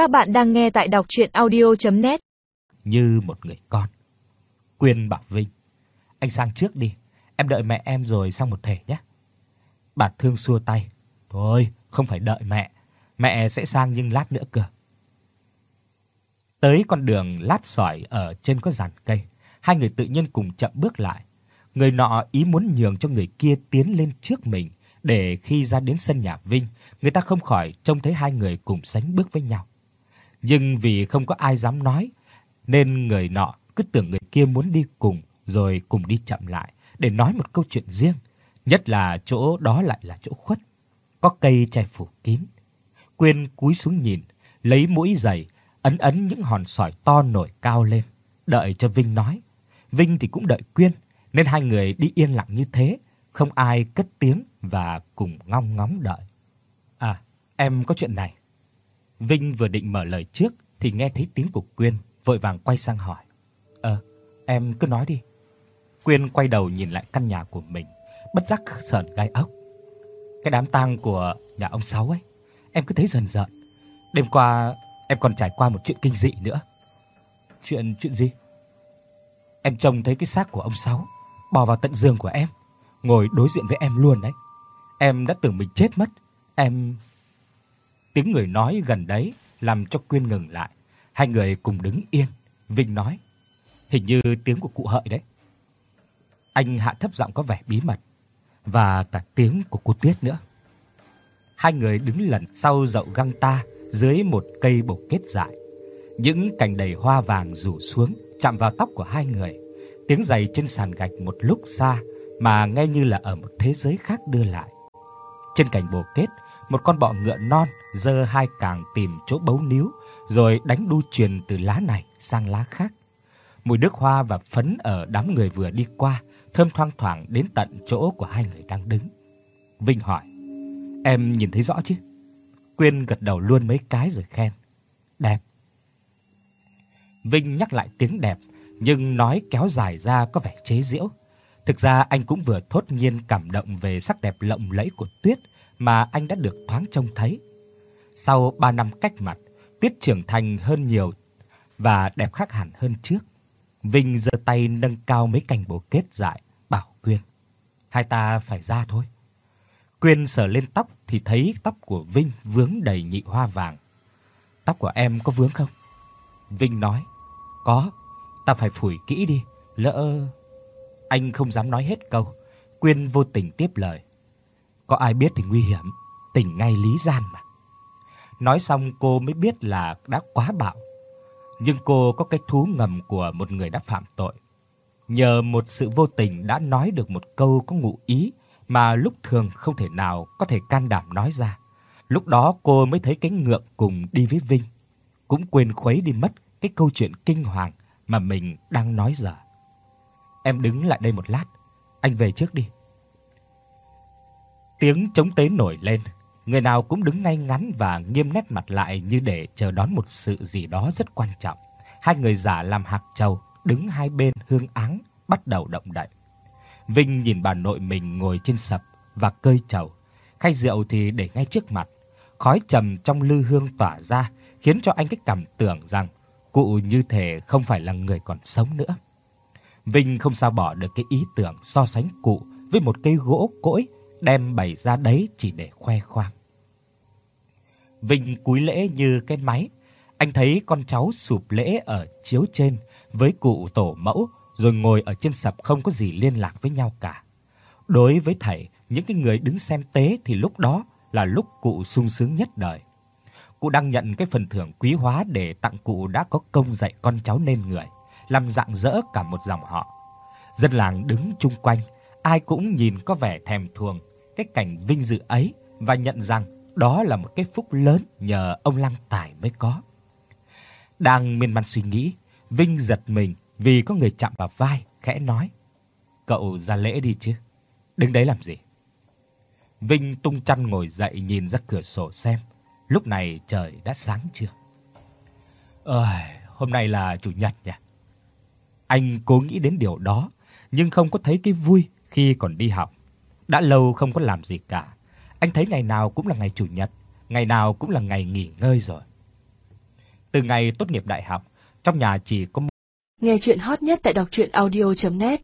Các bạn đang nghe tại đọc audio net Như một người con. Quyên bảo Vinh, anh sang trước đi, em đợi mẹ em rồi sang một thể nhé. Bà Thương xua tay, thôi, không phải đợi mẹ, mẹ sẽ sang nhưng lát nữa cơ. Tới con đường lát sỏi ở trên có dàn cây, hai người tự nhiên cùng chậm bước lại. Người nọ ý muốn nhường cho người kia tiến lên trước mình để khi ra đến sân nhà Vinh, người ta không khỏi trông thấy hai người cùng sánh bước với nhau. Nhưng vì không có ai dám nói, nên người nọ cứ tưởng người kia muốn đi cùng rồi cùng đi chậm lại để nói một câu chuyện riêng, nhất là chỗ đó lại là chỗ khuất, có cây che phủ kín. Quyên cúi xuống nhìn, lấy mũi giày ấn ấn những hòn sỏi to nổi cao lên, đợi cho Vinh nói. Vinh thì cũng đợi Quyên, nên hai người đi yên lặng như thế, không ai cất tiếng và cùng ngóng ngóng đợi. À, em có chuyện này. Vinh vừa định mở lời trước thì nghe thấy tiếng của Quyên, vội vàng quay sang hỏi. "Ờ, em cứ nói đi." Quyên quay đầu nhìn lại căn nhà của mình, bất giác sởn gai ốc. Cái đám tang của nhà ông Sáu ấy, em cứ thấy dần dần. Đêm qua em còn trải qua một chuyện kinh dị nữa. Chuyện chuyện gì? Em trông thấy cái xác của ông Sáu bò vào tận giường của em, ngồi đối diện với em luôn đấy. Em đã tưởng mình chết mất. Em Tiếng người nói gần đấy làm cho Quyên ngừng lại. Hai người cùng đứng yên. Vinh nói: "Hình như tiếng của cụ Hợi đấy." Anh hạ thấp giọng có vẻ bí mật và cả tiếng của cô Tuyết nữa. Hai người đứng lẩn sau dậu găng ta dưới một cây bồ kết dại. Những cành đầy hoa vàng rủ xuống chạm vào tóc của hai người. Tiếng giày trên sàn gạch một lúc xa mà nghe như là ở một thế giới khác đưa lại. Trên cành bồ kết, một con bọ ngựa non giơ hai càng tìm chỗ bấu níu, rồi đánh đu truyền từ lá này sang lá khác. Mùi nước hoa và phấn ở đám người vừa đi qua thơm thoang thoảng đến tận chỗ của hai người đang đứng. Vinh hỏi: "Em nhìn thấy rõ chứ?" Quyên gật đầu luôn mấy cái rồi khen: "Đẹp." Vinh nhắc lại tiếng đẹp, nhưng nói kéo dài ra có vẻ chế giễu. Thực ra anh cũng vừa thốt nhiên cảm động về sắc đẹp lộng lẫy của Tuyết mà anh đã được thoáng trông thấy. Sau 3 năm cách mặt, Tuyết trưởng thành hơn nhiều và đẹp khác hẳn hơn trước. Vinh giơ tay nâng cao mấy cành bồ kết dại, bảo Quyên: "Hai ta phải ra thôi." Quyên sờ lên tóc thì thấy tóc của Vinh vướng đầy nhị hoa vàng. "Tóc của em có vướng không?" Vinh nói: "Có, ta phải phủi kỹ đi, lỡ..." Anh không dám nói hết câu, Quyên vô tình tiếp lời: "Có ai biết thì nguy hiểm, tỉnh ngay lý gian mà." Nói xong cô mới biết là đã quá bạo. Nhưng cô có cái thú ngầm của một người đã phạm tội. Nhờ một sự vô tình đã nói được một câu có ngụ ý mà lúc thường không thể nào có thể can đảm nói ra. Lúc đó cô mới thấy cái ngượng cùng đi với Vinh, cũng quên khuấy đi mất cái câu chuyện kinh hoàng mà mình đang nói giờ. Em đứng lại đây một lát, anh về trước đi. Tiếng trống tế nổi lên, người nào cũng đứng ngay ngắn và nghiêm nét mặt lại như để chờ đón một sự gì đó rất quan trọng. Hai người giả làm hạc châu đứng hai bên hương áng, bắt đầu động đậy. Vinh nhìn bà nội mình ngồi trên sập và cơi trầu, khay rượu thì để ngay trước mặt. Khói trầm trong lư hương tỏa ra, khiến cho anh cái cảm tưởng rằng cụ như thể không phải là người còn sống nữa. Vinh không sao bỏ được cái ý tưởng so sánh cụ với một cây gỗ cỗi đem bày ra đấy chỉ để khoe khoang. Vinh cúi lễ như cái máy, anh thấy con cháu sụp lễ ở chiếu trên với cụ tổ mẫu rồi ngồi ở trên sập không có gì liên lạc với nhau cả. Đối với thầy, những cái người đứng xem tế thì lúc đó là lúc cụ sung sướng nhất đời. Cụ đang nhận cái phần thưởng quý hóa để tặng cụ đã có công dạy con cháu nên người, làm rạng rỡ cả một dòng họ. Dân làng đứng chung quanh, ai cũng nhìn có vẻ thèm thuồng cái cảnh vinh dự ấy và nhận rằng đó là một cái phúc lớn nhờ ông Lăng Tài mới có. Đang miên man suy nghĩ, Vinh giật mình vì có người chạm vào vai, khẽ nói: "Cậu ra lễ đi chứ, đứng đấy làm gì?" Vinh tung chăn ngồi dậy nhìn ra cửa sổ xem, lúc này trời đã sáng chưa. Ơi, hôm nay là chủ nhật nhỉ. Anh cố nghĩ đến điều đó, nhưng không có thấy cái vui khi còn đi học. Đã lâu không có làm gì cả. Anh thấy ngày nào cũng là ngày chủ nhật, ngày nào cũng là ngày nghỉ ngơi rồi. Từ ngày tốt nghiệp đại học, trong nhà chỉ có Nghe truyện hot nhất tại doctruyenaudio.net